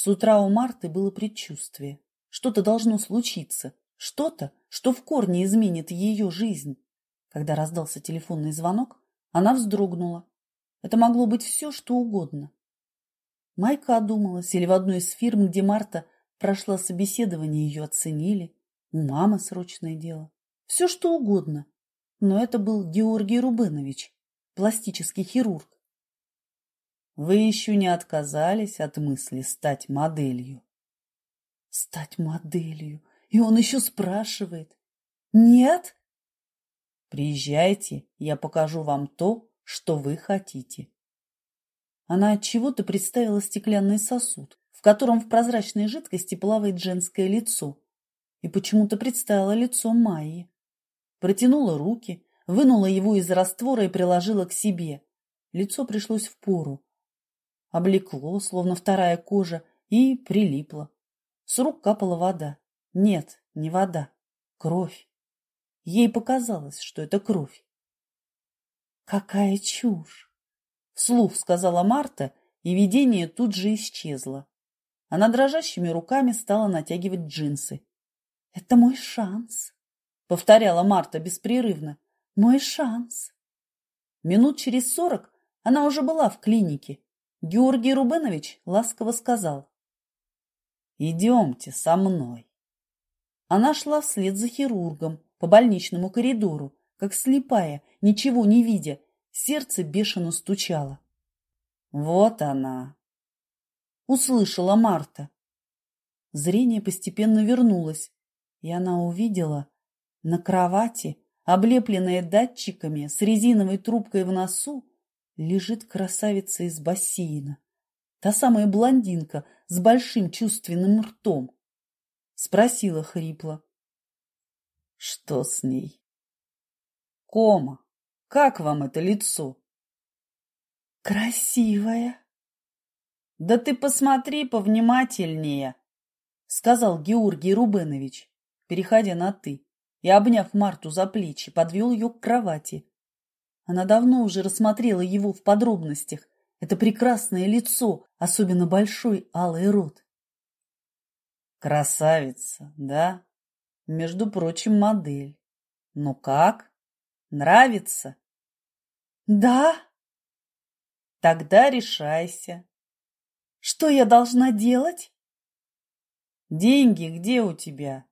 С утра у Марты было предчувствие. Что-то должно случиться. Что-то, что в корне изменит ее жизнь. Когда раздался телефонный звонок, она вздрогнула. Это могло быть все, что угодно. Майка одумалась, или в одной из фирм, где Марта прошла собеседование, ее оценили. У мамы срочное дело. Все, что угодно. Но это был Георгий Рубенович, пластический хирург. Вы еще не отказались от мысли стать моделью? Стать моделью? И он еще спрашивает. Нет? Приезжайте, я покажу вам то, что вы хотите. Она от чего-то представила стеклянный сосуд, в котором в прозрачной жидкости плавает женское лицо, и почему-то представила лицо Майи. Протянула руки, вынула его из раствора и приложила к себе. Лицо пришлось в пору, облекло, словно вторая кожа, и прилипло. С рук капала вода. Нет, не вода, кровь. Ей показалось, что это кровь. «Какая чушь!» — вслух сказала Марта, и видение тут же исчезло. Она дрожащими руками стала натягивать джинсы. «Это мой шанс», — повторяла Марта беспрерывно. «Мой шанс». Минут через сорок она уже была в клинике Георгий Рубенович ласково сказал. «Идемте со мной». Она шла вслед за хирургом по больничному коридору, как слепая, ничего не видя, сердце бешено стучало. «Вот она!» Услышала Марта. Зрение постепенно вернулось, и она увидела на кровати, облепленная датчиками с резиновой трубкой в носу, лежит красавица из бассейна. Та самая блондинка с большим чувственным ртом. Спросила хрипло. Что с ней? Кома, как вам это лицо? Красивая. Да ты посмотри повнимательнее, сказал Георгий Рубенович, переходя на «ты» и, обняв Марту за плечи, подвел ее к кровати. Она давно уже рассмотрела его в подробностях. Это прекрасное лицо, особенно большой алый рот. Красавица, да? Между прочим, модель. Ну как? Нравится? Да. Тогда решайся. Что я должна делать? Деньги где у тебя?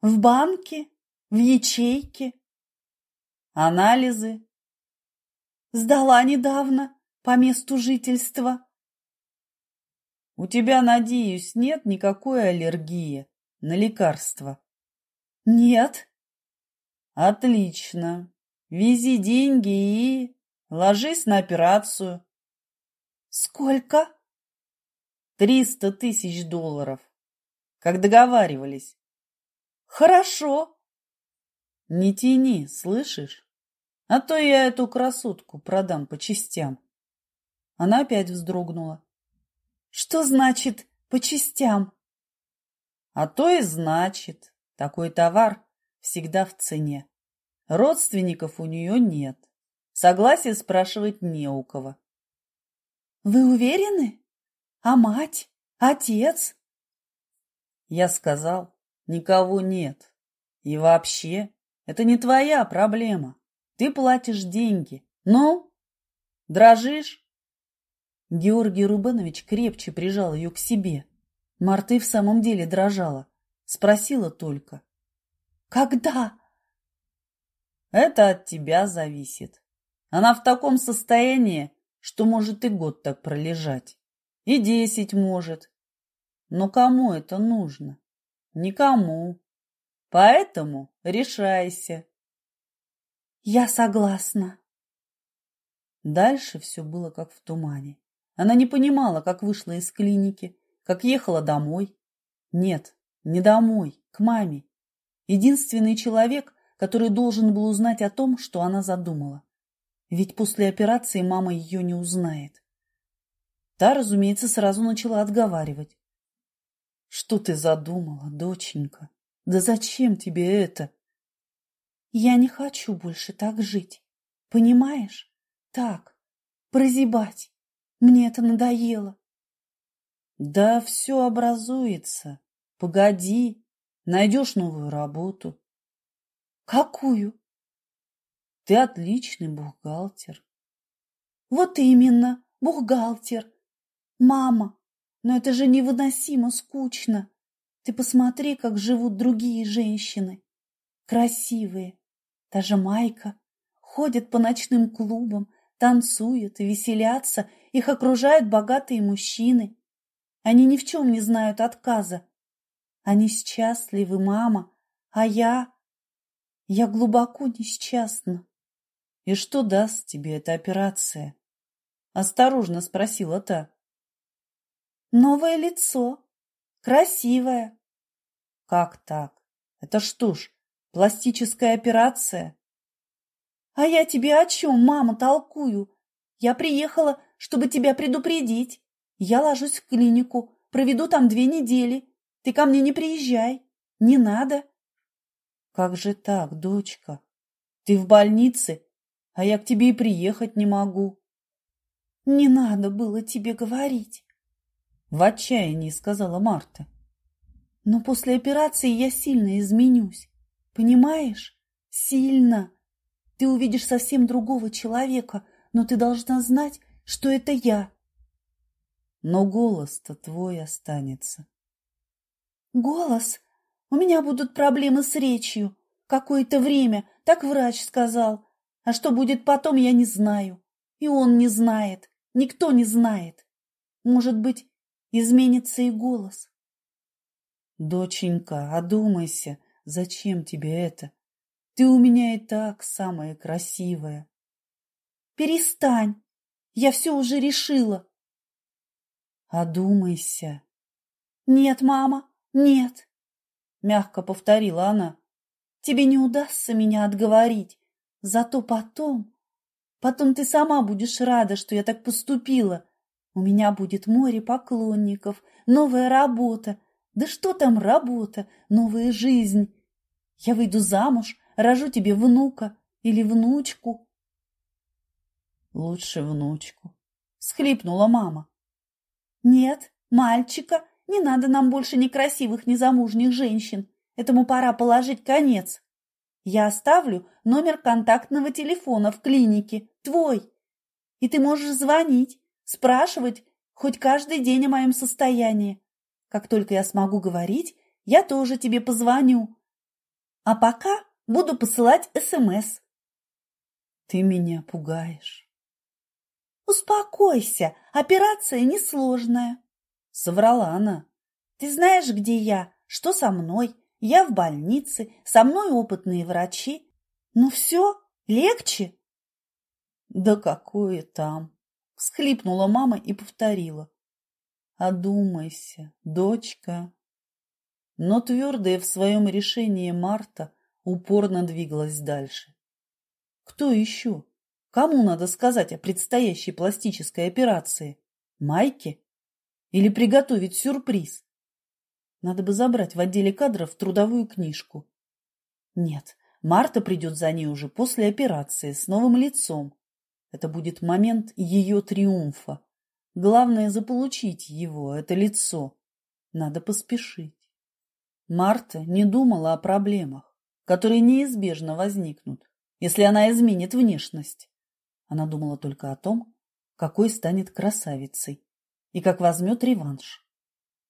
В банке, в ячейке. Анализы? Сдала недавно по месту жительства. У тебя, надеюсь, нет никакой аллергии на лекарства? Нет. Отлично. Вези деньги и ложись на операцию. Сколько? Триста тысяч долларов. Как договаривались. Хорошо. Не тяни, слышишь? А то я эту красотку продам по частям. Она опять вздрогнула. Что значит по частям? А то и значит, такой товар всегда в цене. Родственников у нее нет. Согласия спрашивать не у кого. Вы уверены? А мать? Отец? Я сказал, никого нет. И вообще, это не твоя проблема. Ты платишь деньги. Ну, дрожишь? Георгий Рубенович крепче прижал ее к себе. Марта и в самом деле дрожала. Спросила только. Когда? Это от тебя зависит. Она в таком состоянии, что может и год так пролежать. И десять может. Но кому это нужно? Никому. Поэтому решайся. Я согласна. Дальше все было как в тумане. Она не понимала, как вышла из клиники, как ехала домой. Нет, не домой, к маме. Единственный человек, который должен был узнать о том, что она задумала. Ведь после операции мама ее не узнает. Та, разумеется, сразу начала отговаривать. «Что ты задумала, доченька? Да зачем тебе это? Я не хочу больше так жить. Понимаешь? Так, прозябать. Мне это надоело. Да все образуется. Погоди, найдешь новую работу. Какую? Ты отличный бухгалтер. Вот именно, бухгалтер. Мама, но это же невыносимо скучно. Ты посмотри, как живут другие женщины. Красивые. Даже Майка. Ходят по ночным клубам, танцуют и веселятся. Их окружают богатые мужчины. Они ни в чем не знают отказа. Они счастливы, мама. А я... Я глубоко несчастна. И что даст тебе эта операция? Осторожно спросила та. Новое лицо. Красивое. Как так? Это что ж, пластическая операция? А я тебе о чем, мама, толкую? Я приехала, чтобы тебя предупредить. Я ложусь в клинику, проведу там две недели. Ты ко мне не приезжай. Не надо. Как же так, дочка? Ты в больнице, а я к тебе и приехать не могу. Не надо было тебе говорить. В отчаянии сказала Марта. Но после операции я сильно изменюсь. Понимаешь? Сильно. Ты увидишь совсем другого человека, но ты должна знать, что это я. Но голос-то твой останется. Голос? У меня будут проблемы с речью. Какое-то время, так врач сказал. А что будет потом, я не знаю. И он не знает. Никто не знает. Может быть, изменится и голос. Доченька, одумайся, зачем тебе это? Ты у меня и так самая красивая. Перестань, я все уже решила. Одумайся. Нет, мама, нет, мягко повторила она. Тебе не удастся меня отговорить, зато потом, потом ты сама будешь рада, что я так поступила. У меня будет море поклонников, новая работа. Да что там работа, новая жизнь. Я выйду замуж, рожу тебе внука или внучку. Лучше внучку, схлипнула мама. Нет, мальчика, не надо нам больше ни красивых, ни замужних женщин. Этому пора положить конец. Я оставлю номер контактного телефона в клинике, твой. И ты можешь звонить, спрашивать хоть каждый день о моем состоянии. Как только я смогу говорить, я тоже тебе позвоню. А пока буду посылать СМС. Ты меня пугаешь. Успокойся, операция несложная. Соврала она. Ты знаешь, где я, что со мной. Я в больнице, со мной опытные врачи. Ну все, легче? Да какое там всхлипнула мама и повторила. Одумайся, дочка. Но твердая в своем решении Марта упорно двигалась дальше. Кто еще? Кому надо сказать о предстоящей пластической операции? Майке? Или приготовить сюрприз? Надо бы забрать в отделе кадров трудовую книжку. Нет, Марта придет за ней уже после операции с новым лицом, это будет момент ее триумфа. Главное заполучить его, это лицо. Надо поспешить. Марта не думала о проблемах, которые неизбежно возникнут, если она изменит внешность. Она думала только о том, какой станет красавицей и как возьмет реванш.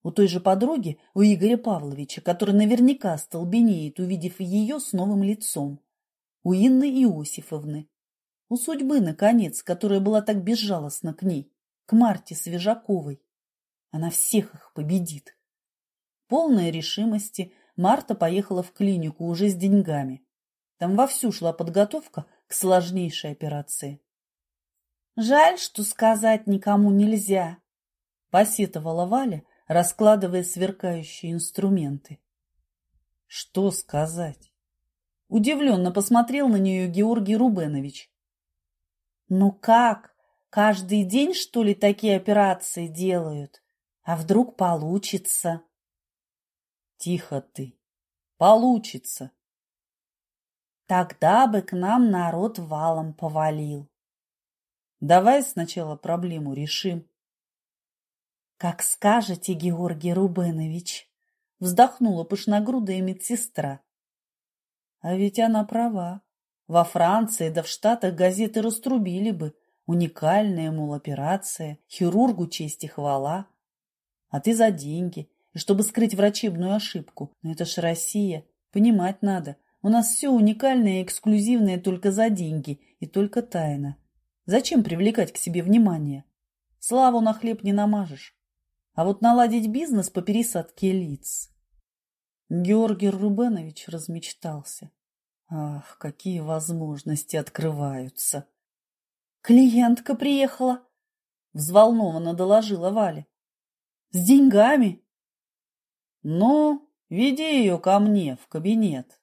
У той же подруги, у Игоря Павловича, который наверняка столбенеет, увидев ее с новым лицом, у Инны Иосифовны, у судьбы, наконец, которая была так безжалостна к ней, к Марте Свежаковой. Она всех их победит. Полной решимости Марта поехала в клинику уже с деньгами. Там вовсю шла подготовка к сложнейшей операции. «Жаль, что сказать никому нельзя», — посетовала Валя, раскладывая сверкающие инструменты. «Что сказать?» Удивленно посмотрел на нее Георгий Рубенович. Ну как? Каждый день, что ли, такие операции делают? А вдруг получится? Тихо ты. Получится. Тогда бы к нам народ валом повалил. Давай сначала проблему решим. Как скажете, Георгий Рубенович, вздохнула пышногрудая медсестра. А ведь она права. Во Франции да в Штатах газеты раструбили бы. Уникальная, мол, операция, хирургу честь и хвала. А ты за деньги, чтобы скрыть врачебную ошибку. Но это ж Россия, понимать надо. У нас все уникальное и эксклюзивное только за деньги и только тайна. Зачем привлекать к себе внимание? Славу на хлеб не намажешь. А вот наладить бизнес по пересадке лиц. Георгий Рубенович размечтался. Ах, какие возможности открываются! Клиентка приехала, взволнованно доложила Валя. С деньгами? Ну, веди ее ко мне в кабинет.